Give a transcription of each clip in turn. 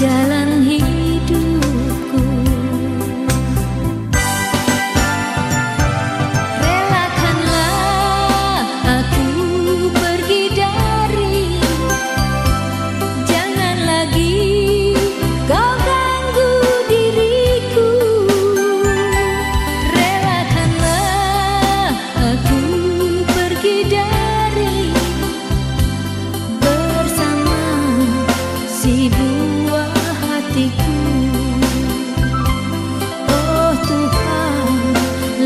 加了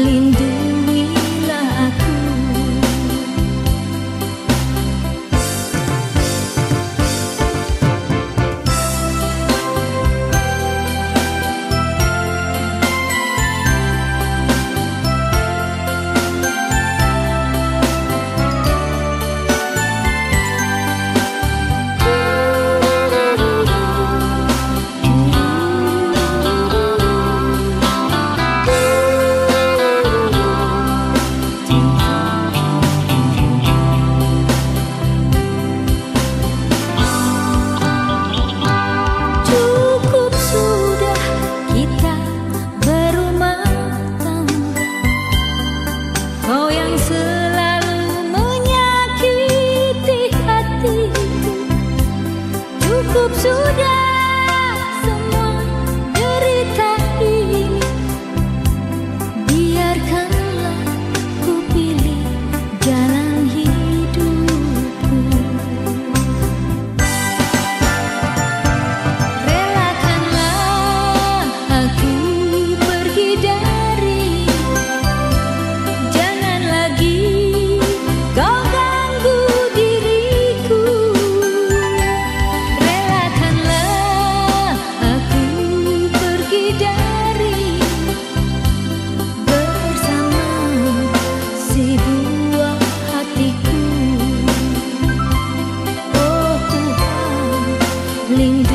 rindu 林